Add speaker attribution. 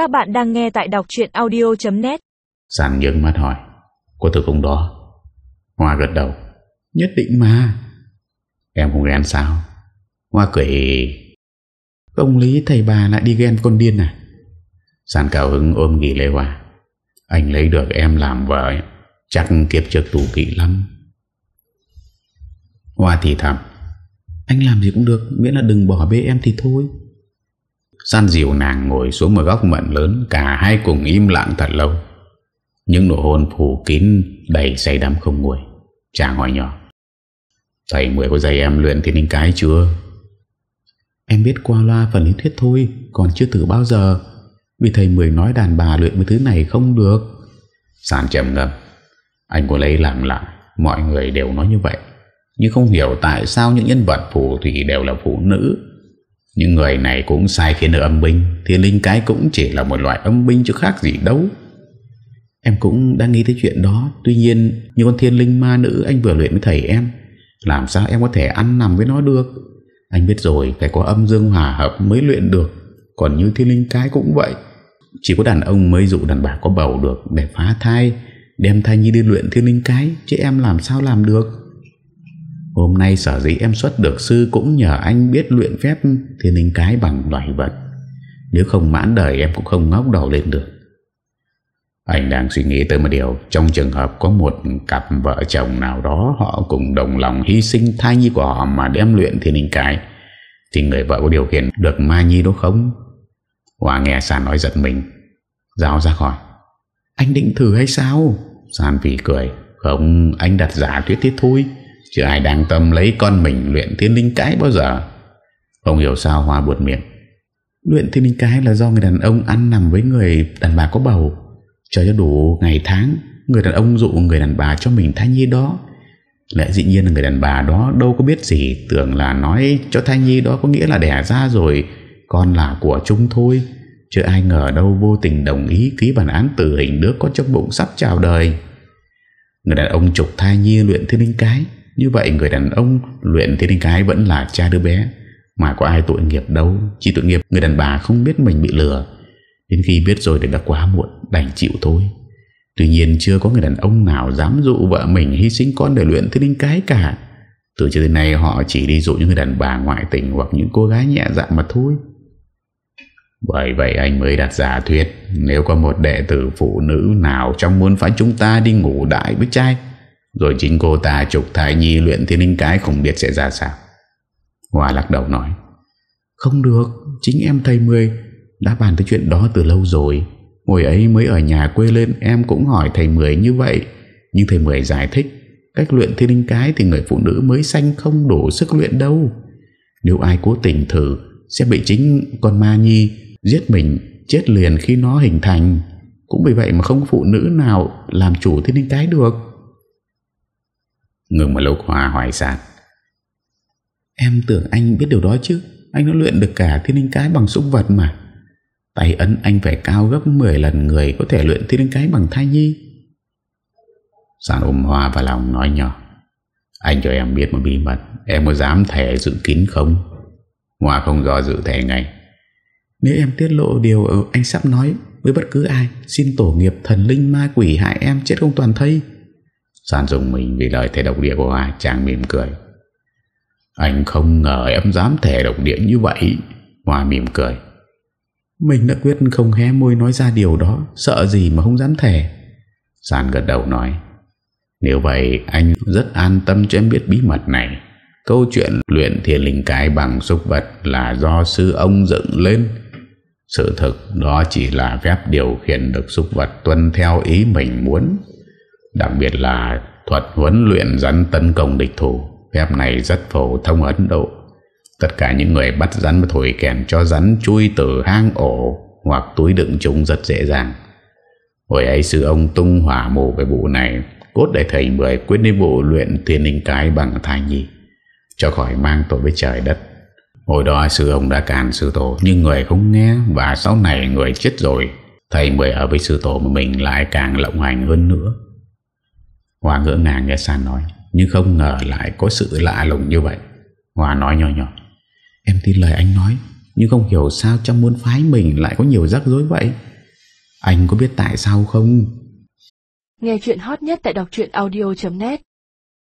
Speaker 1: Các bạn đang nghe tại đọc chuyện audio.net
Speaker 2: Sàn nhướng mắt hỏi, cô từ không đó? Hoa gật đầu, Nhất định mà. Em không ghen sao? Hoa cười Ông Lý thầy bà lại đi ghen con điên à? Sàn cao hứng ôm nghỉ Lê Hoa, Anh lấy được em làm vợ, Chắc kiếp trước tù kỵ lắm. Hoa thì thầm, Anh làm gì cũng được, Miễn là đừng bỏ bê em thì thôi. San dịu nàng ngồi xuống một góc mận lớn, Cả hai cùng im lặng thật lâu. Những nụ hôn phủ kín Đầy say đắm không nguôi. Chàng hỏi nhỏ, Thầy Mười có dạy em luyện thiên linh cái chưa? Em biết qua loa phần lý thuyết thôi, Còn chưa thử bao giờ. Vì thầy Mười nói đàn bà luyện mấy thứ này không được. San trầm ngâm, Anh có lấy làm lạ, Mọi người đều nói như vậy. Nhưng không hiểu tại sao những nhân vật phù thủy đều là phụ nữ những người này cũng sai khiến ở âm binh Thiên linh cái cũng chỉ là một loại âm binh chứ khác gì đâu. Em cũng đang nghĩ tới chuyện đó. Tuy nhiên như con thiên linh ma nữ anh vừa luyện với thầy em, Làm sao em có thể ăn nằm với nó được? Anh biết rồi, phải có âm dương hòa hợp mới luyện được. Còn như thiên linh cái cũng vậy. Chỉ có đàn ông mới dụ đàn bà có bầu được Để phá thai, Đem thai nhi đi luyện thiên linh cái, Chứ em làm sao làm được? Hôm nay sở dĩ em xuất được sư cũng nhờ anh biết luyện phép thiên linh cái bằng loại vật. Nếu không mãn đời em cũng không ngóc đầu lên được. Anh đang suy nghĩ tới một điều. Trong trường hợp có một cặp vợ chồng nào đó, Họ cùng đồng lòng hy sinh thai nhi của họ Mà đem luyện thiên linh cái, Thì người vợ có điều khiển được ma nhi đó không? Hòa nghe Sàn nói giật mình. Giáo ra khỏi. Anh định thử hay sao? Sàn phỉ cười. Không, anh đặt giả thuyết thiết thôi. Chứ ai đang tâm lấy con mình luyện thiên linh cái bao giờ? Không hiểu sao Hoa buột miệng. Luyện thiên linh cái là do người đàn ông ăn nằm với người đàn bà có bầu. Chờ cho đủ ngày tháng, Người đàn ông dụ người đàn bà cho mình thai nhi đó. Lẽ dĩ nhiên là người đàn bà đó đâu có biết gì. Tưởng là nói cho thai nhi đó có nghĩa là đẻ ra rồi, Con là của chúng thôi. Chứ ai ngờ đâu vô tình đồng ý ký bản án tử hình đứa có trong bụng sắp chào đời. Người đàn ông trục thai nhi luyện thiên linh cái như vậy người đàn ông luyện thiên linh cái vẫn là cha đứa bé. Mà có ai tội nghiệp đâu, Chỉ tội nghiệp người đàn bà không biết mình bị lừa. Đến khi biết rồi thì đã quá muộn, Đành chịu thôi. Tuy nhiên chưa có người đàn ông nào dám dụ vợ mình hy sinh con để luyện thiên linh cái cả. Từ trước đến nay họ chỉ đi dụ những người đàn bà ngoại tình Hoặc những cô gái nhẹ dạ mà thôi. Bởi vậy anh mới đặt giả thuyết, Nếu có một đệ tử phụ nữ nào Trong muốn phái chúng ta đi ngủ đại với trai rồi chính cô ta trục thai nhi luyện thiên linh cái không biết sẽ ra sao. Hoa lắc đầu nói, Không được, Chính em thầy Mười Đã bàn tới chuyện đó từ lâu rồi. Hồi ấy mới ở nhà quê lên, Em cũng hỏi thầy Mười như vậy. Nhưng thầy Mười giải thích, Cách luyện thiên linh cái thì người phụ nữ mới sanh không đủ sức luyện đâu. Nếu ai cố tình thử, Sẽ bị chính con ma nhi Giết mình, chết liền khi nó hình thành. Cũng vì vậy mà không phụ nữ nào Làm chủ thiên linh cái được. Ngừng một lúc Hòa hoài sạt Em tưởng anh biết điều đó chứ? Anh đã luyện được cả thiên linh cái bằng súc vật mà. Tay ấn anh phải cao gấp 10 lần người Có thể luyện thiên linh cái bằng thai nhi. Sàn ôm Hoa vào lòng nói nhỏ. Anh cho em biết một bí mật Em có dám thẻ dự kín không? Hoa không do dự thẻ ngay. Nếu em tiết lộ điều anh sắp nói Với bất cứ ai Xin tổ nghiệp thần linh ma quỷ hại em chết không toàn thây San dùng mình vì lời thề độc địa của Hoa Chàng mỉm cười. Anh không ngờ em dám thề độc địa như vậy. Hoa mỉm cười. Mình đã quyết không hé môi nói ra điều đó, Sợ gì mà không dám thề. San gật đầu nói. Nếu vậy, anh rất an tâm cho em biết bí mật này. Câu chuyện luyện thiền linh cái bằng súc vật Là do sư ông dựng lên. Sự thực đó chỉ là phép điều khiển được súc vật tuân theo ý mình muốn. Đặc biệt là thuật huấn luyện rắn tấn công địch thủ. Phép này rất phổ thông Ấn Độ. Tất cả những người bắt rắn và thổi kèn cho rắn chui từ hang ổ Hoặc túi đựng chúng rất dễ dàng. Hồi ấy sư ông tung hỏa mù về vụ này, Cốt để thầy mười quyết đi bộ luyện thiên linh cái bằng thai nhi Cho khỏi mang tội với trời đất. Hồi đó sư ông đã cản sư tổ, Nhưng người không nghe Và sau này người chết rồi. Thầy mười ở với sư tổ mà mình lại càng lộng hành hơn nữa. Hòa ngỡ ngàng nghe San nói, Nhưng không ngờ lại có sự lạ lùng như vậy. Hòa nói nhỏ nhỏ, Em tin lời anh nói, Nhưng không hiểu sao trong môn phái mình lại có nhiều rắc rối vậy. Anh có biết tại sao không?
Speaker 1: Nghe chuyện hot nhất tại đọc truyện audio.net